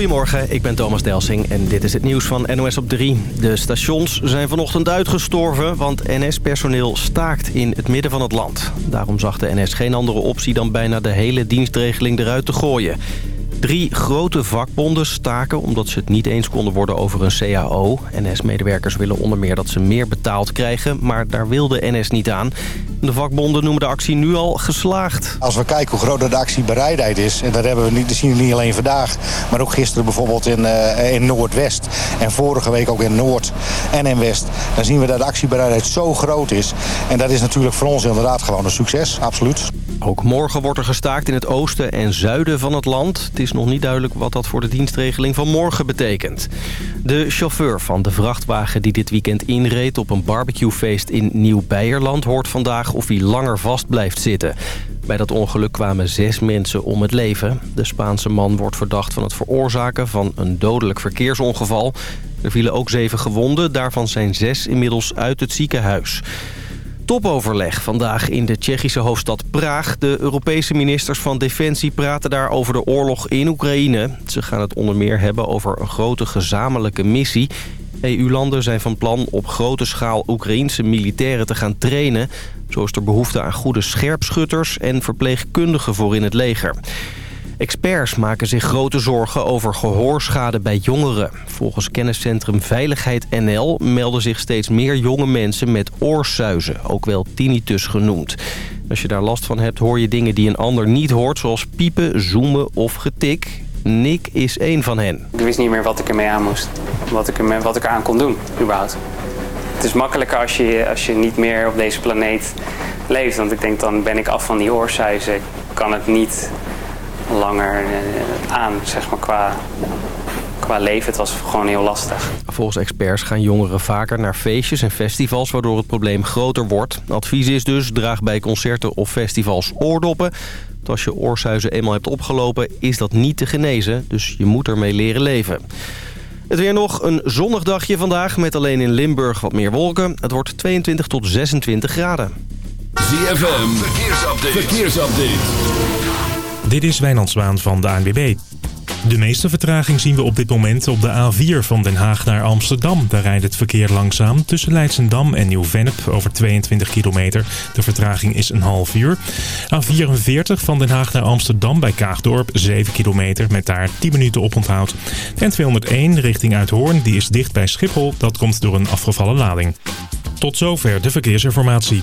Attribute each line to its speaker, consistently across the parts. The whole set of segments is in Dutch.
Speaker 1: Goedemorgen, ik ben Thomas Delsing en dit is het nieuws van NOS op 3. De stations zijn vanochtend uitgestorven, want NS-personeel staakt in het midden van het land. Daarom zag de NS geen andere optie dan bijna de hele dienstregeling eruit te gooien. Drie grote vakbonden staken omdat ze het niet eens konden worden over een CAO. NS-medewerkers willen onder meer dat ze meer betaald krijgen, maar daar wilde NS niet aan. De vakbonden noemen de actie nu al geslaagd.
Speaker 2: Als we kijken hoe groot de actiebereidheid is... en dat, hebben we niet, dat zien we niet alleen vandaag... maar ook gisteren bijvoorbeeld in, uh, in Noordwest... en vorige week ook in Noord en in West... dan zien we dat de actiebereidheid zo groot is. En dat is natuurlijk voor ons inderdaad gewoon een succes, absoluut.
Speaker 1: Ook morgen wordt er gestaakt in het oosten en zuiden van het land. Het is nog niet duidelijk wat dat voor de dienstregeling van morgen betekent. De chauffeur van de vrachtwagen die dit weekend inreed op een barbecuefeest in Nieuw-Beierland... hoort vandaag of hij langer vast blijft zitten. Bij dat ongeluk kwamen zes mensen om het leven. De Spaanse man wordt verdacht van het veroorzaken van een dodelijk verkeersongeval. Er vielen ook zeven gewonden, daarvan zijn zes inmiddels uit het ziekenhuis topoverleg vandaag in de Tsjechische hoofdstad Praag. De Europese ministers van Defensie praten daar over de oorlog in Oekraïne. Ze gaan het onder meer hebben over een grote gezamenlijke missie. EU-landen zijn van plan op grote schaal Oekraïense militairen te gaan trainen. Zo is er behoefte aan goede scherpschutters en verpleegkundigen voor in het leger. Experts maken zich grote zorgen over gehoorschade bij jongeren. Volgens kenniscentrum Veiligheid NL melden zich steeds meer jonge mensen met oorsuizen, ook wel tinnitus genoemd. Als je daar last van hebt hoor je dingen die een ander niet hoort, zoals piepen, zoomen of getik. Nick is één van hen.
Speaker 3: Ik wist niet meer wat ik ermee aan moest, wat ik, ermee, wat ik aan kon doen überhaupt. Het is makkelijker als je, als je niet meer op deze planeet leeft. Want ik denk dan ben ik af van die oorsuizen. Ik kan het niet langer eh, aan, zeg maar, qua, qua leven. Het was gewoon heel lastig.
Speaker 1: Volgens experts gaan jongeren vaker naar feestjes en festivals... waardoor het probleem groter wordt. Advies is dus, draag bij concerten of festivals oordoppen. Want als je oorsuizen eenmaal hebt opgelopen, is dat niet te genezen. Dus je moet ermee leren leven. Het weer nog een zonnig dagje vandaag met alleen in Limburg wat meer wolken. Het wordt 22 tot 26 graden.
Speaker 4: ZFM, verkeersupdate. verkeersupdate.
Speaker 5: Dit is Wijnand Zwaan van de ANWB. De meeste vertraging zien we op dit moment op de A4 van Den Haag naar Amsterdam. Daar rijdt het verkeer langzaam tussen Leidsendam en Nieuw-Vennep over 22 kilometer. De vertraging is een half uur. A44 van Den Haag naar Amsterdam bij Kaagdorp 7 kilometer met daar 10 minuten oponthoud. En 201 richting Uithoorn die is dicht bij Schiphol. Dat komt door een afgevallen lading. Tot zover de verkeersinformatie.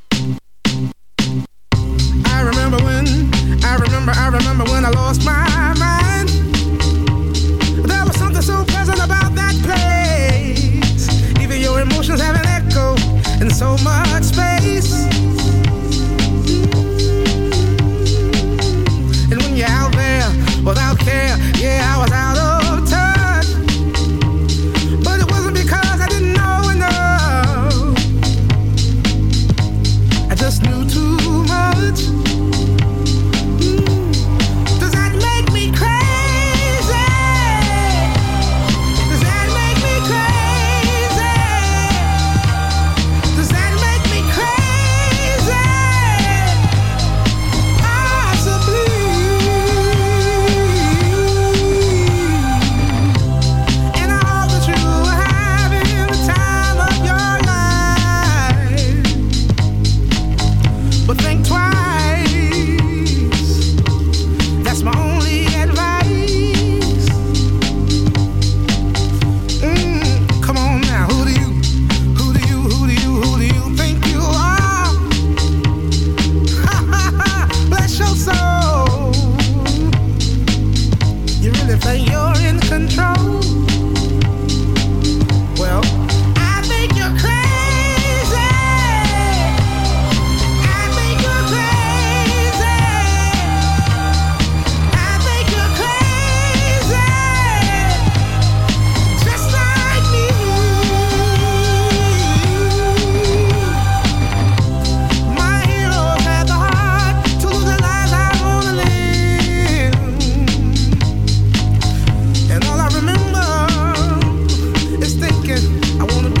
Speaker 6: I
Speaker 7: wanna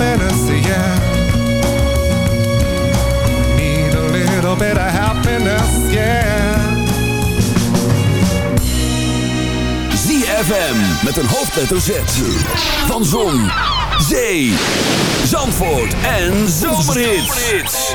Speaker 8: yeah. Need a little bit of happiness, yeah.
Speaker 4: ZFM met een hoofdletter Z. Van Zon, Zee, Zandvoort en Zomerhits.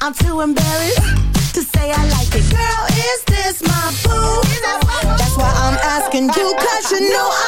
Speaker 9: I'm too embarrassed to say I like it. Girl, is this my boo? That's why I'm asking you, cause you know I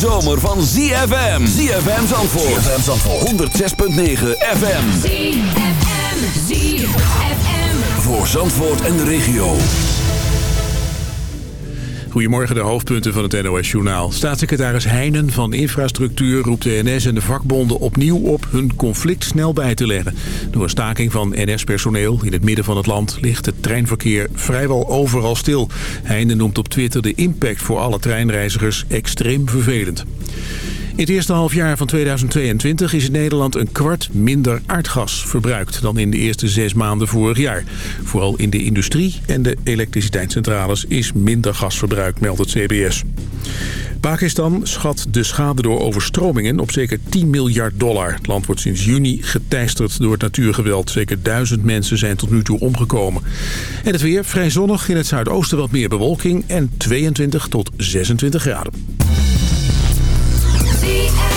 Speaker 4: zomer van ZFM. ZFM Zandvoort. ZFM Zandvoort. 106.9 FM.
Speaker 10: ZFM. ZFM.
Speaker 4: Voor Zandvoort en de regio.
Speaker 11: Goedemorgen, de hoofdpunten van het NOS-journaal. Staatssecretaris Heijnen van Infrastructuur roept de NS en de vakbonden opnieuw op hun conflict snel bij te leggen. Door een staking van NS-personeel in het midden van het land ligt het treinverkeer vrijwel overal stil. Heinen noemt op Twitter de impact voor alle treinreizigers extreem vervelend. In het eerste halfjaar van 2022 is in Nederland een kwart minder aardgas verbruikt dan in de eerste zes maanden vorig jaar. Vooral in de industrie en de elektriciteitscentrales is minder gasverbruik, meldt het CBS. Pakistan schat de schade door overstromingen op zeker 10 miljard dollar. Het land wordt sinds juni geteisterd door het natuurgeweld. Zeker duizend mensen zijn tot nu toe omgekomen. En het weer vrij zonnig, in het zuidoosten wat meer bewolking en 22 tot 26 graden.
Speaker 12: See.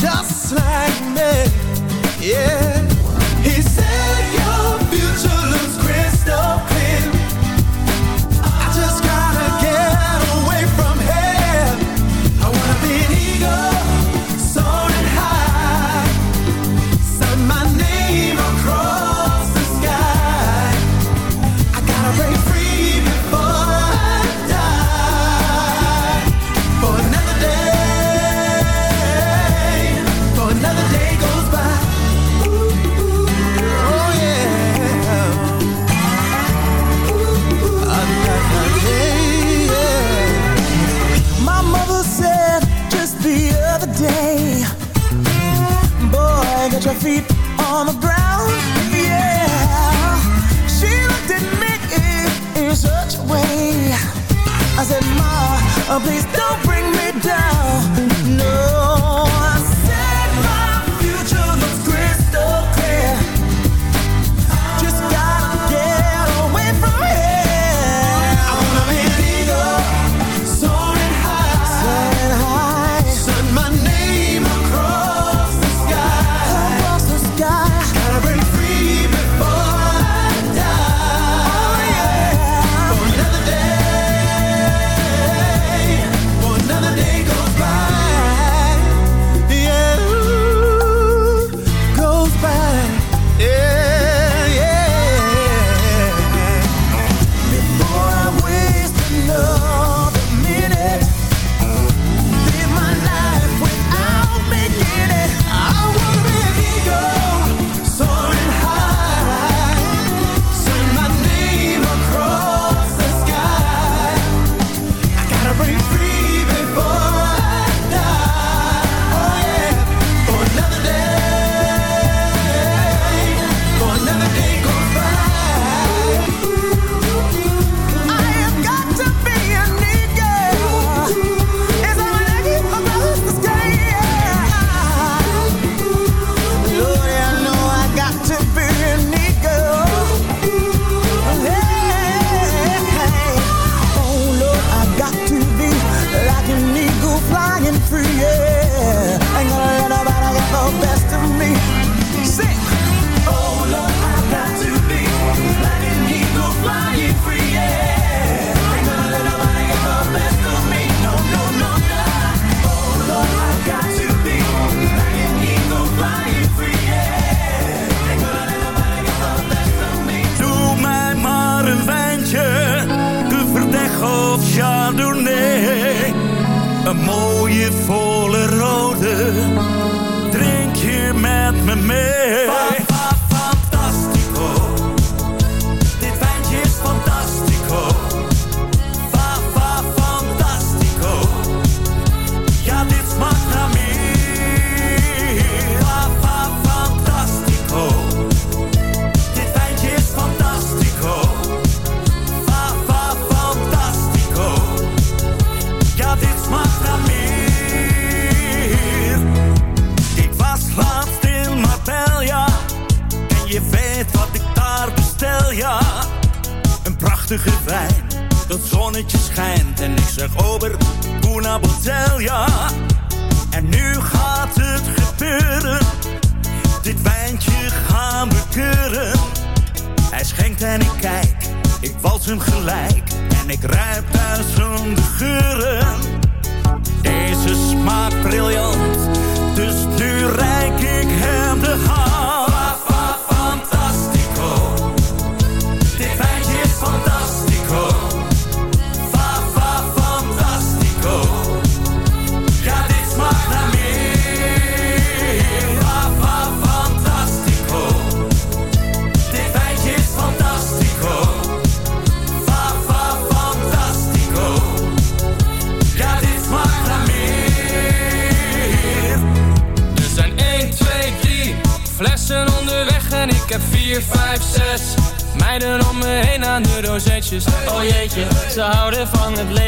Speaker 12: just like me. Yeah.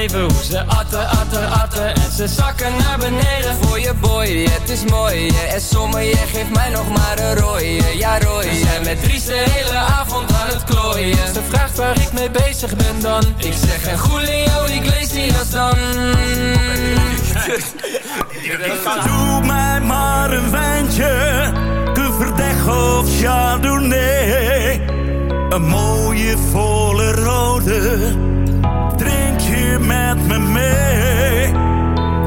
Speaker 13: zeeboe. Ze atten, atten, atten en ze zakken naar beneden. Voor je boy, het is mooi. En sommige geeft mij nog maar een rooie. Ja, rooie. We zijn met Dries de hele avond aan het klooien. Ze vraagt waar ik mee bezig ben dan. Ik zeg en Julio Iglesias dan.
Speaker 14: Ik Doe mij maar een wijntje. Verdeg of Chardonnay. Een mooie volle rode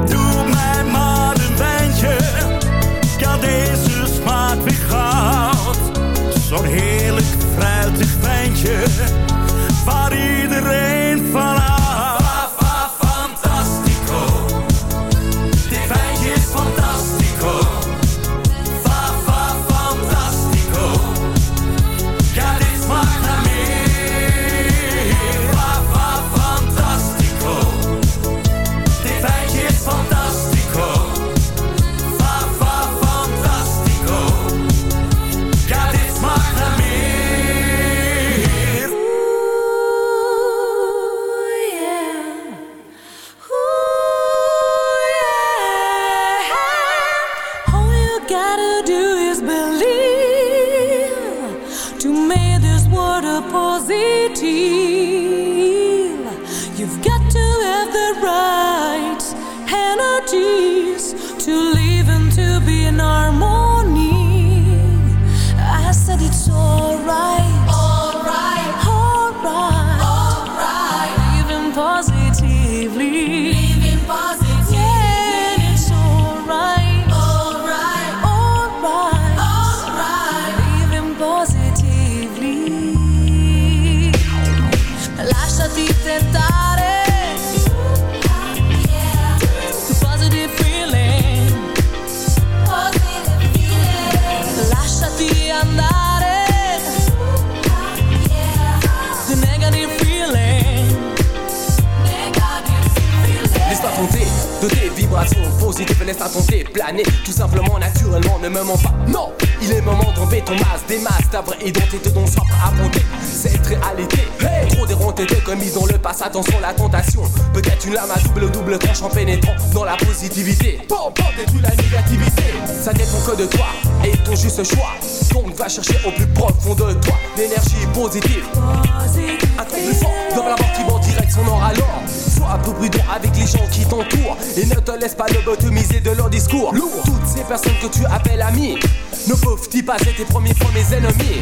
Speaker 14: Doe mij maar een wijntje, ja deze smaakt weer goud. Zo'n heerlijk fruitig wijntje.
Speaker 13: pour détruire la négativité. Ça n'est ton que de toi et ton juste choix. Donc va chercher au plus profond de toi L'énergie positive. Un plus fort dans la mort qui vend direct son or alors. Sois un peu prudent avec les gens qui t'entourent Et ne te laisse pas lobotomiser de leur discours. Lourd. Toutes ces personnes que tu appelles amis Ne peuvent-ils pas être tes premiers fois mes ennemis?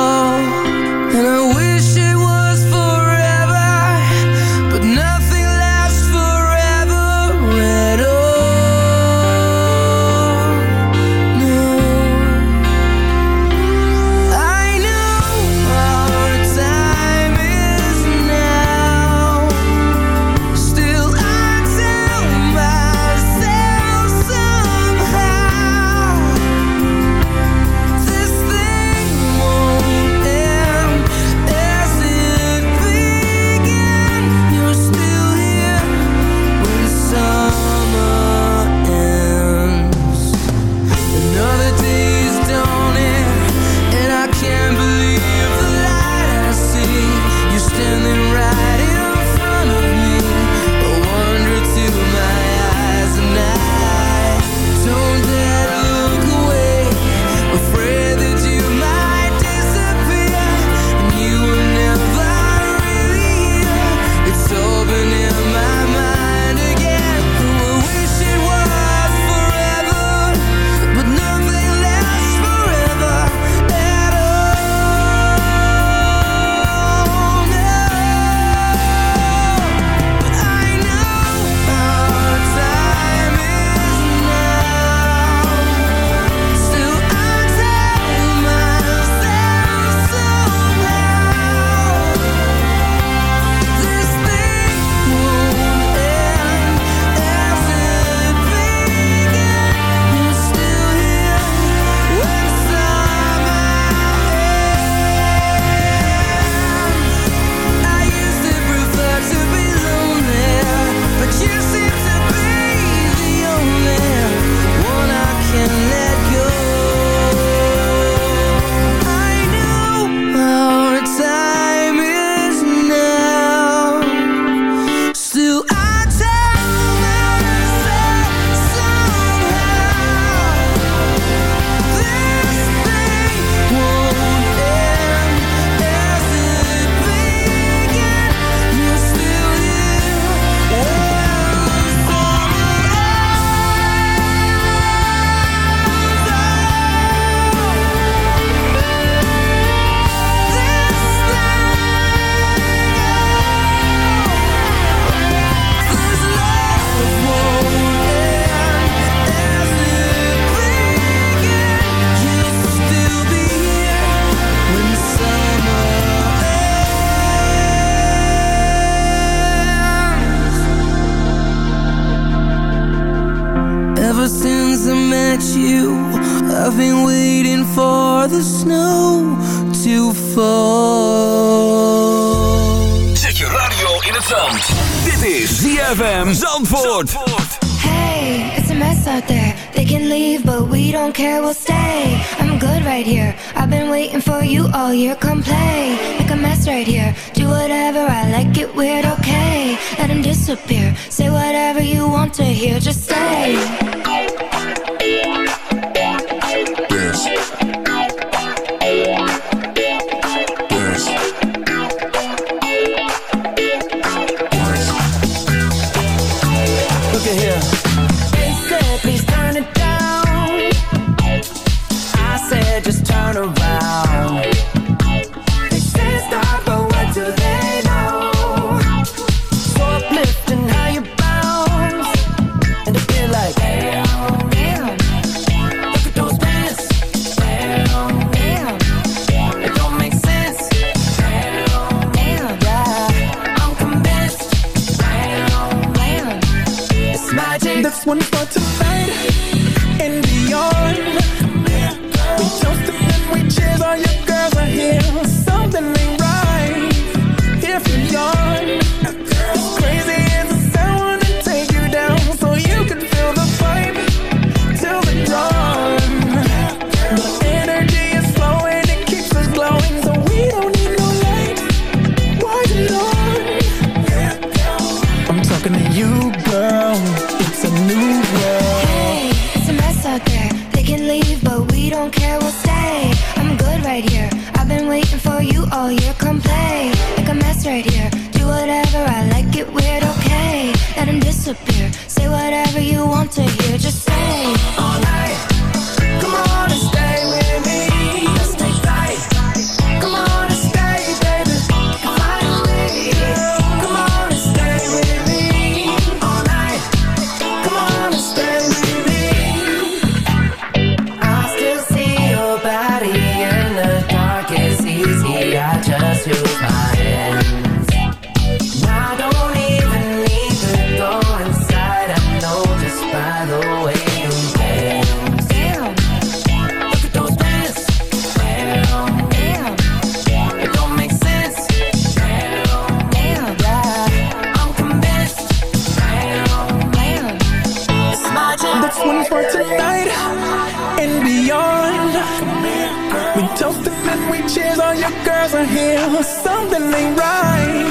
Speaker 15: Girls are here. Something ain't right